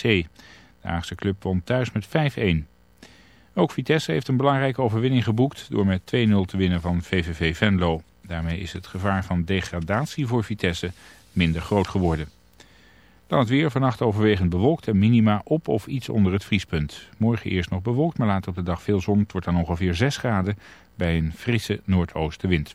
De Haagse club won thuis met 5-1. Ook Vitesse heeft een belangrijke overwinning geboekt door met 2-0 te winnen van VVV Venlo. Daarmee is het gevaar van degradatie voor Vitesse minder groot geworden. Dan het weer, vannacht overwegend bewolkt en minima op of iets onder het vriespunt. Morgen eerst nog bewolkt, maar later op de dag veel zon. Het wordt dan ongeveer 6 graden bij een frisse noordoostenwind.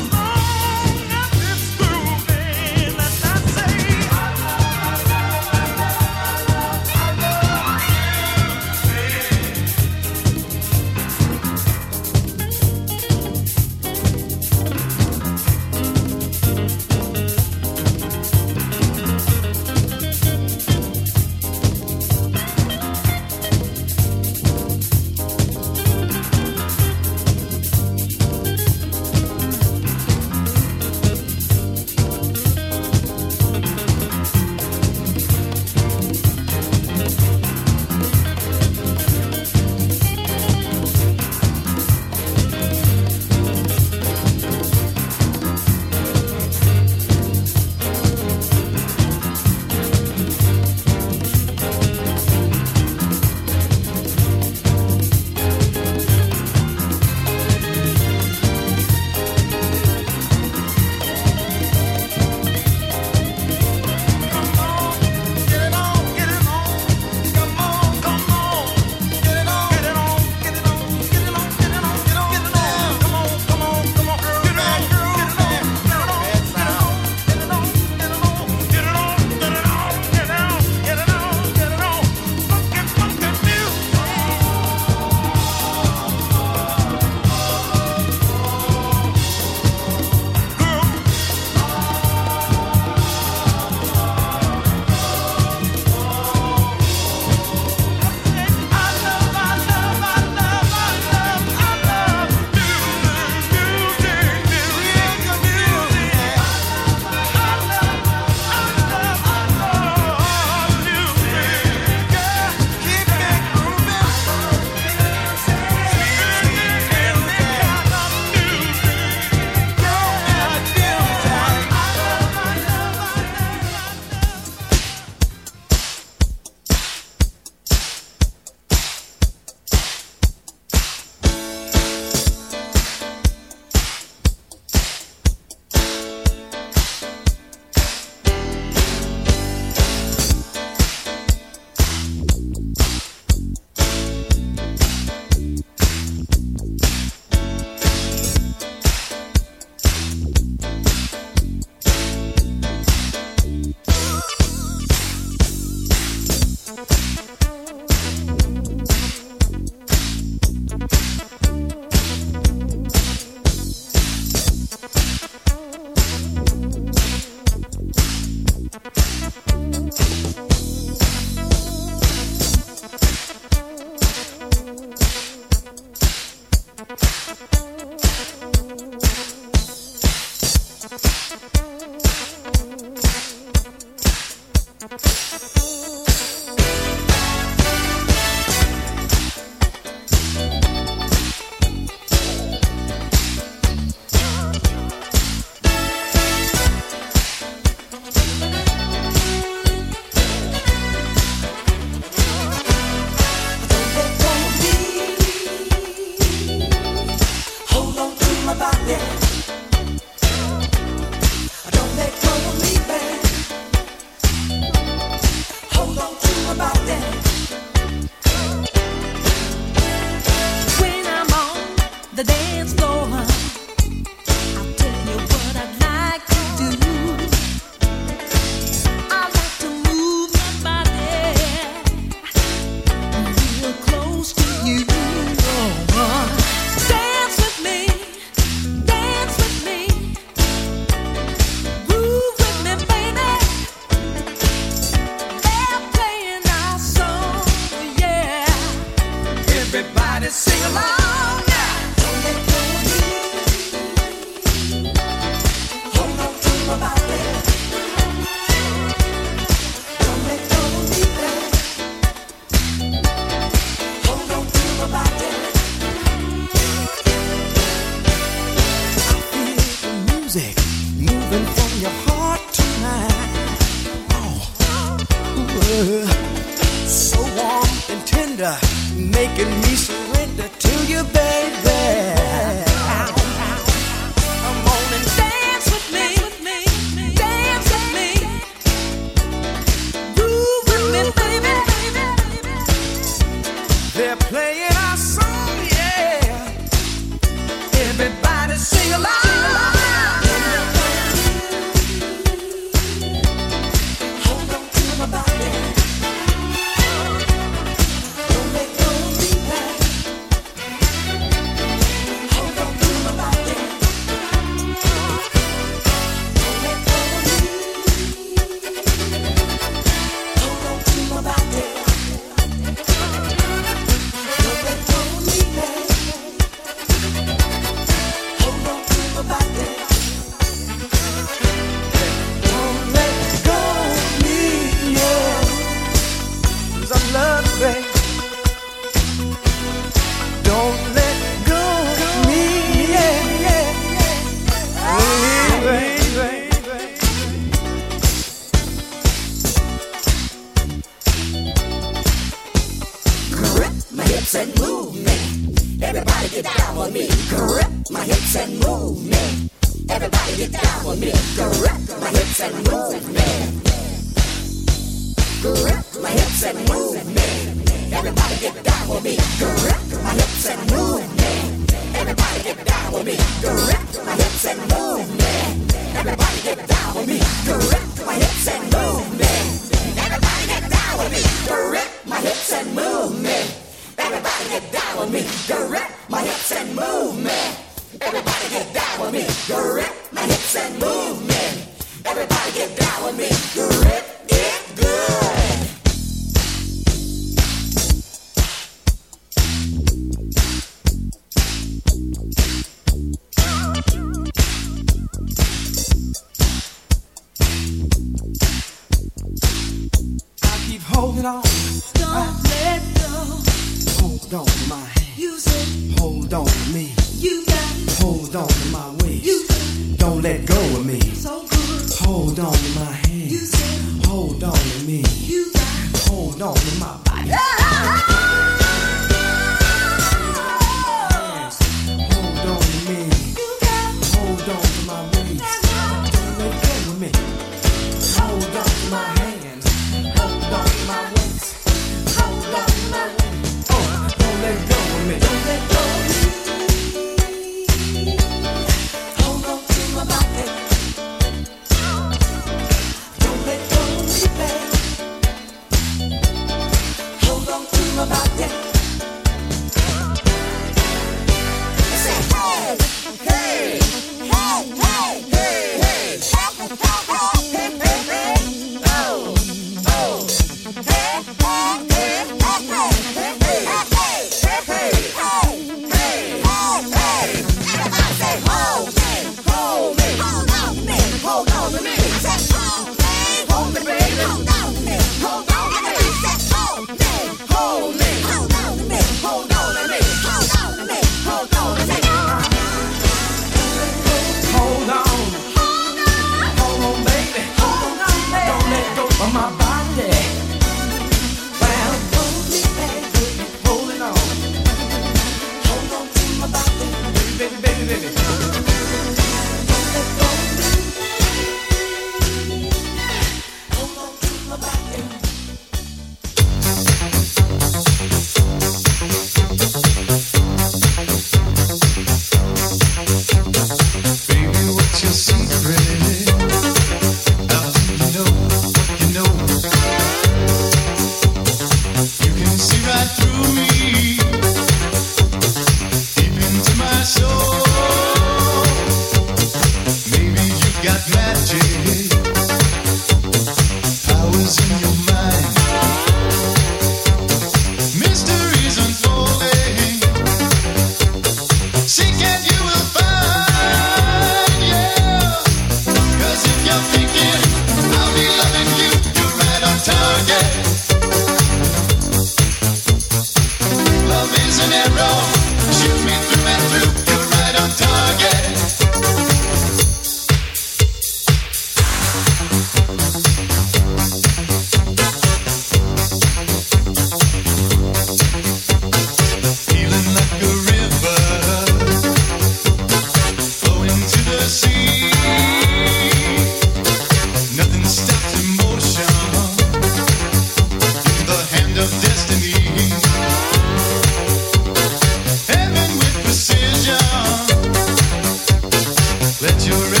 your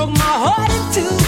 broke my heart in two.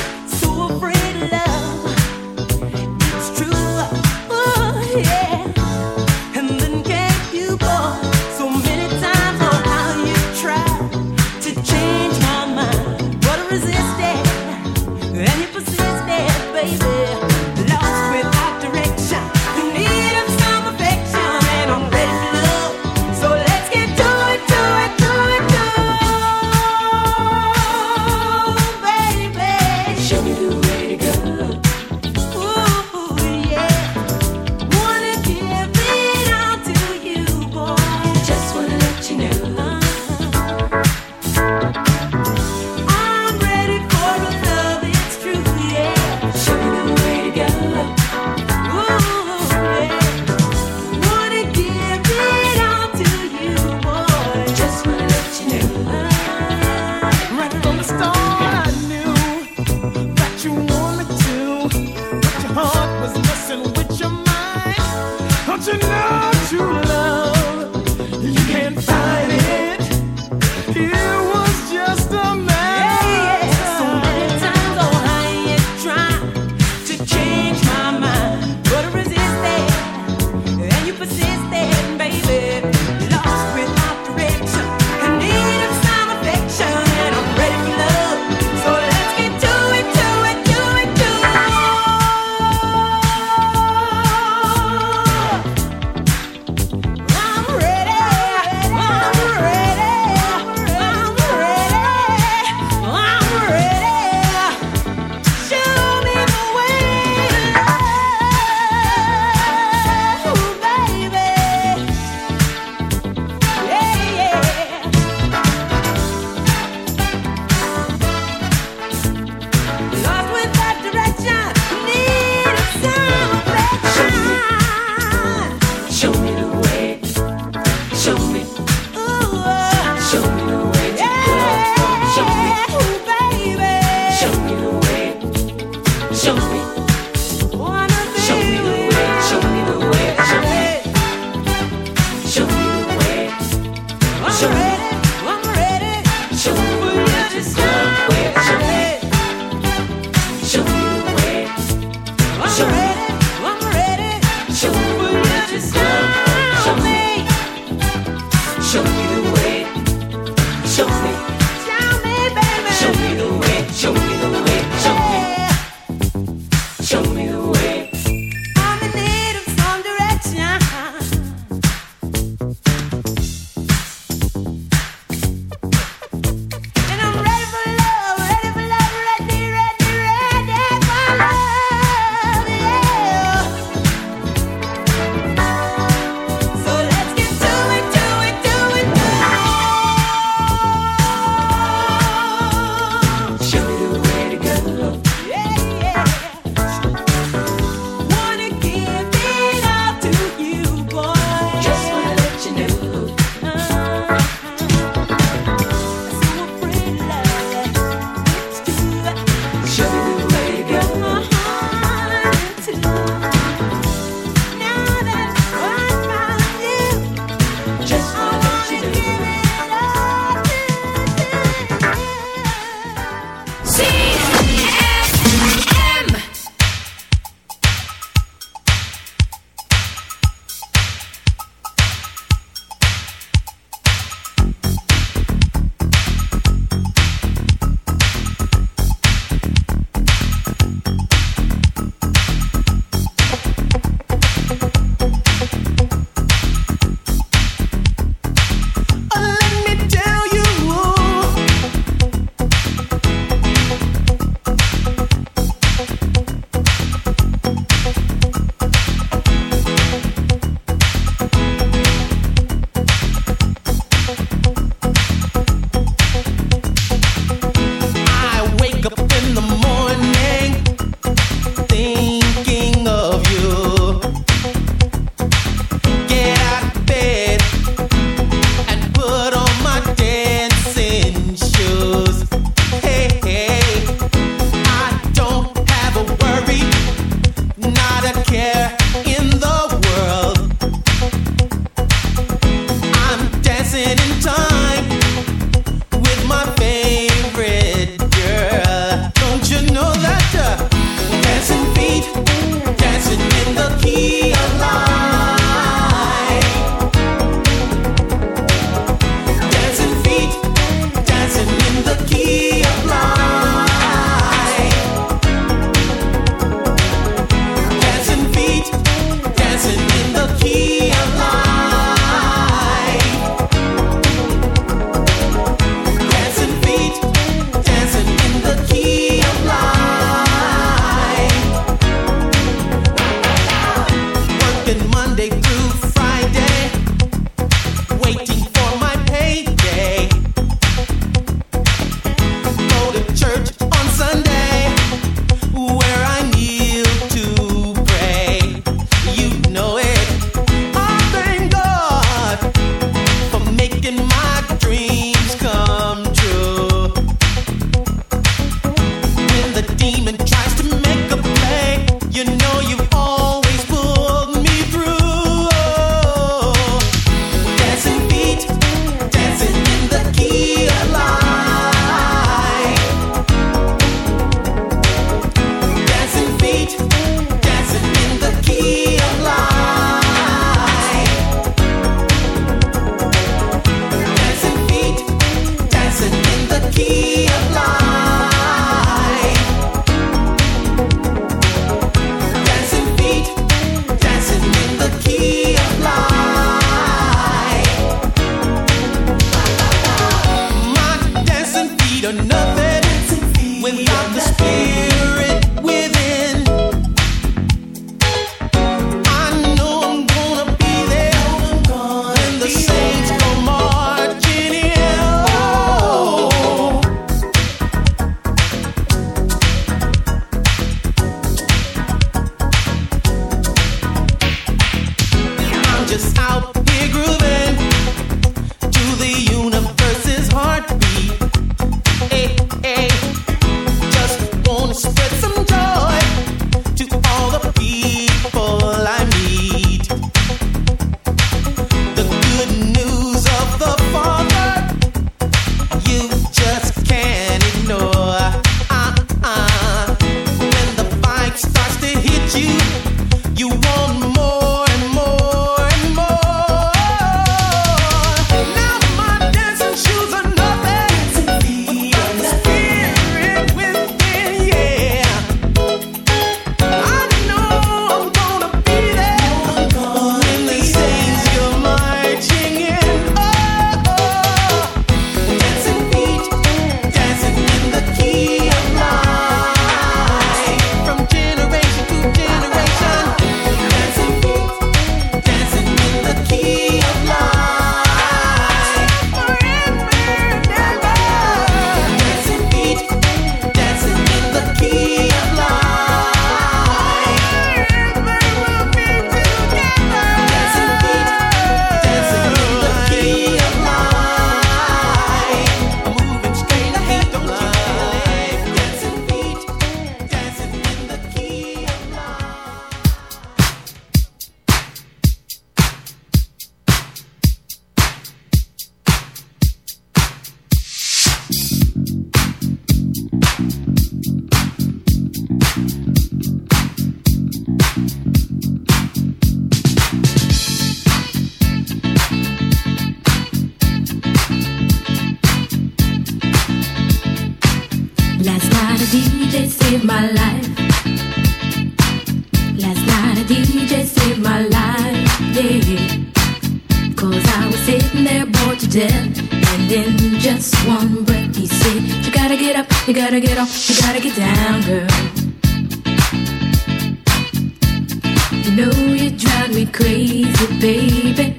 Me crazy, baby.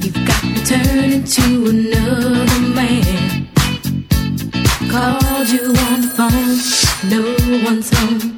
You've got me turning to another man. Called you on the phone, no one's home.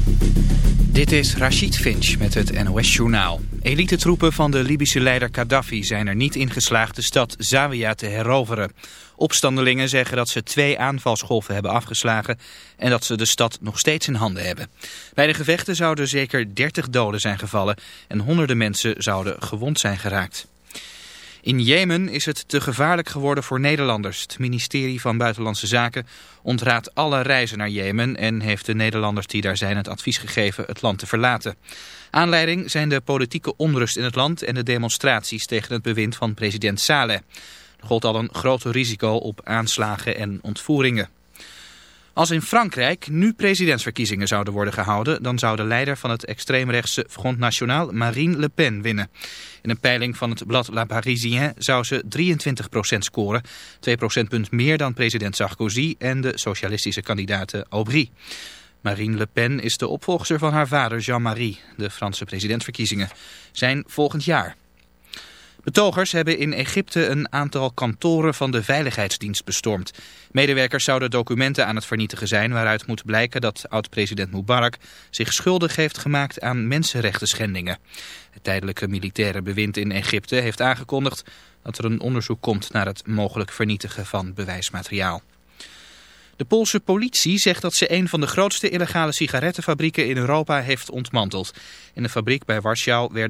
Dit is Rachid Finch met het NOS-journaal. Elitetroepen van de Libische leider Gaddafi zijn er niet in geslaagd de stad Zawiya te heroveren. Opstandelingen zeggen dat ze twee aanvalsgolven hebben afgeslagen en dat ze de stad nog steeds in handen hebben. Bij de gevechten zouden zeker 30 doden zijn gevallen en honderden mensen zouden gewond zijn geraakt. In Jemen is het te gevaarlijk geworden voor Nederlanders. Het ministerie van Buitenlandse Zaken ontraadt alle reizen naar Jemen... en heeft de Nederlanders die daar zijn het advies gegeven het land te verlaten. Aanleiding zijn de politieke onrust in het land... en de demonstraties tegen het bewind van president Saleh. Er gold al een groter risico op aanslagen en ontvoeringen. Als in Frankrijk nu presidentsverkiezingen zouden worden gehouden... dan zou de leider van het extreemrechtse Front National Marine Le Pen winnen. In een peiling van het blad La Parisien zou ze 23% scoren. 2 procentpunt meer dan president Sarkozy en de socialistische kandidaat Aubry. Marine Le Pen is de opvolger van haar vader Jean-Marie. De Franse presidentsverkiezingen zijn volgend jaar. Betogers hebben in Egypte een aantal kantoren van de Veiligheidsdienst bestormd. Medewerkers zouden documenten aan het vernietigen zijn waaruit moet blijken dat oud-president Mubarak zich schuldig heeft gemaakt aan mensenrechten schendingen. Het tijdelijke militaire bewind in Egypte heeft aangekondigd dat er een onderzoek komt naar het mogelijk vernietigen van bewijsmateriaal. De Poolse politie zegt dat ze een van de grootste illegale sigarettenfabrieken in Europa heeft ontmanteld. In de fabriek bij Warschau werden